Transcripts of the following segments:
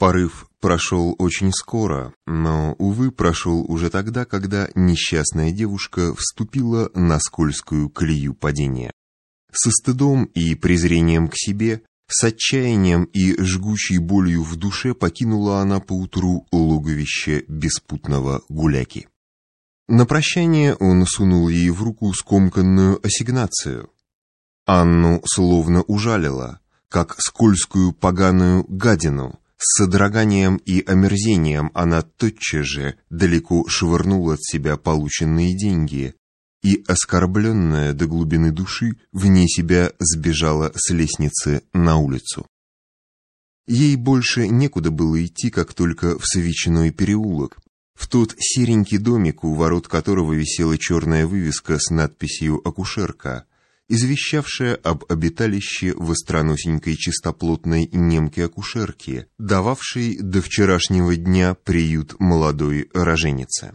Порыв прошел очень скоро, но, увы, прошел уже тогда, когда несчастная девушка вступила на скользкую колею падения. Со стыдом и презрением к себе, с отчаянием и жгучей болью в душе покинула она поутру логовище беспутного гуляки. На прощание он сунул ей в руку скомканную ассигнацию. Анну словно ужалила, как скользкую поганую гадину, с содроганием и омерзением она тотчас же далеко швырнула от себя полученные деньги и, оскорбленная до глубины души, вне себя сбежала с лестницы на улицу. Ей больше некуда было идти, как только в Савичиной переулок, в тот серенький домик, у ворот которого висела черная вывеска с надписью «Акушерка», извещавшая об обиталище востроносенькой чистоплотной немки-акушерки, дававшей до вчерашнего дня приют молодой роженице.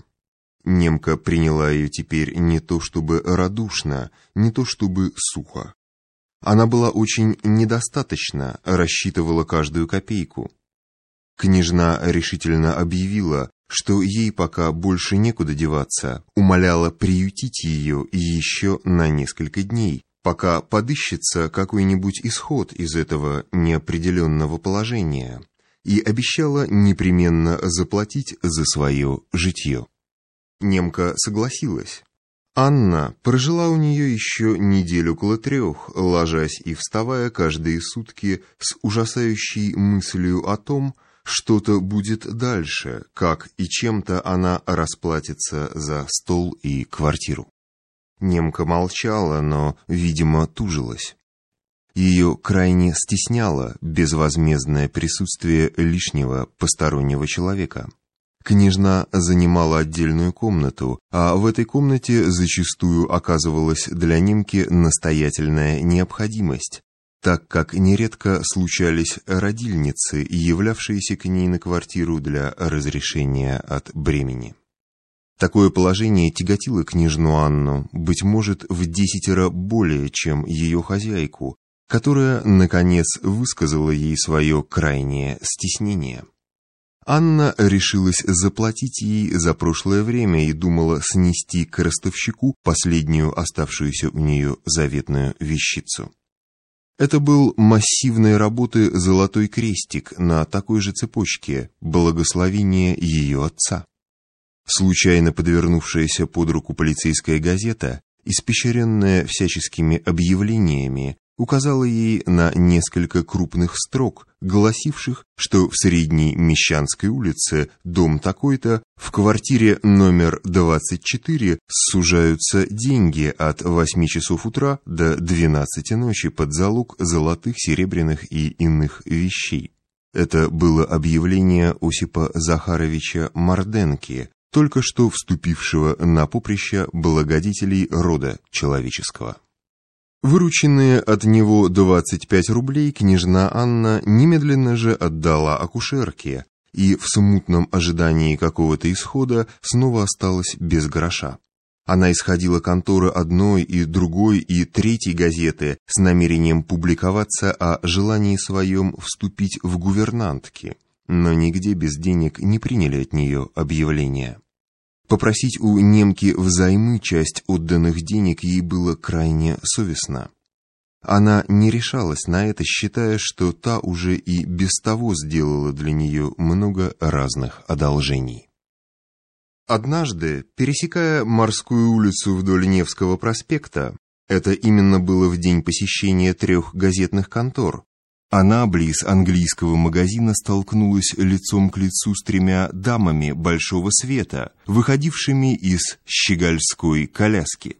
Немка приняла ее теперь не то чтобы радушно, не то чтобы сухо. Она была очень недостаточна, рассчитывала каждую копейку. Княжна решительно объявила, что ей пока больше некуда деваться, умоляла приютить ее еще на несколько дней, пока подыщется какой-нибудь исход из этого неопределенного положения, и обещала непременно заплатить за свое житье. Немка согласилась. Анна прожила у нее еще неделю около трех, ложась и вставая каждые сутки с ужасающей мыслью о том, что-то будет дальше, как и чем-то она расплатится за стол и квартиру. Немка молчала, но, видимо, тужилась. Ее крайне стесняло безвозмездное присутствие лишнего постороннего человека. Княжна занимала отдельную комнату, а в этой комнате зачастую оказывалась для немки настоятельная необходимость, так как нередко случались родильницы, являвшиеся к ней на квартиру для разрешения от бремени. Такое положение тяготило княжну Анну, быть может, в десятеро более, чем ее хозяйку, которая, наконец, высказала ей свое крайнее стеснение. Анна решилась заплатить ей за прошлое время и думала снести к ростовщику последнюю оставшуюся у нее заветную вещицу. Это был массивной работы золотой крестик на такой же цепочке, благословение ее отца. Случайно подвернувшаяся под руку полицейская газета, испещренная всяческими объявлениями, указала ей на несколько крупных строк, гласивших, что в Средней Мещанской улице, дом такой-то, в квартире номер 24 сужаются деньги от 8 часов утра до 12 ночи под залог золотых, серебряных и иных вещей. Это было объявление Осипа Захаровича Марденки, только что вступившего на поприще благодетелей рода человеческого. Вырученные от него 25 рублей княжна Анна немедленно же отдала акушерке и в смутном ожидании какого-то исхода снова осталась без гроша. Она исходила конторы одной и другой и третьей газеты с намерением публиковаться о желании своем вступить в гувернантки, но нигде без денег не приняли от нее объявления. Попросить у немки взаймы часть отданных денег ей было крайне совестно. Она не решалась на это, считая, что та уже и без того сделала для нее много разных одолжений. Однажды, пересекая морскую улицу вдоль Невского проспекта, это именно было в день посещения трех газетных контор, она близ английского магазина столкнулась лицом к лицу с тремя дамами большого света, выходившими из щегольской коляски.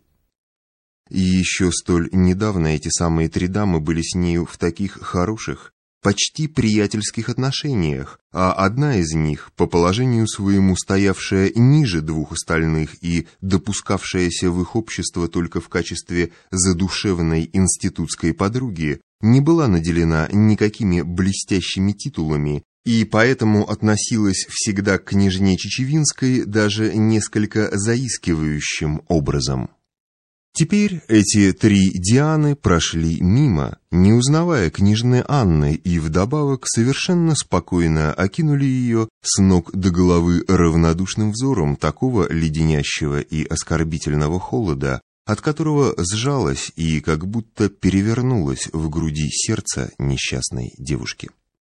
И еще столь недавно эти самые три дамы были с нею в таких хороших, почти приятельских отношениях, а одна из них, по положению своему стоявшая ниже двух остальных и допускавшаяся в их общество только в качестве задушевной институтской подруги, не была наделена никакими блестящими титулами и поэтому относилась всегда к княжне Чечевинской даже несколько заискивающим образом. Теперь эти три Дианы прошли мимо, не узнавая княжны Анны, и вдобавок совершенно спокойно окинули ее с ног до головы равнодушным взором такого леденящего и оскорбительного холода, от которого сжалось и как будто перевернулось в груди сердце несчастной девушки.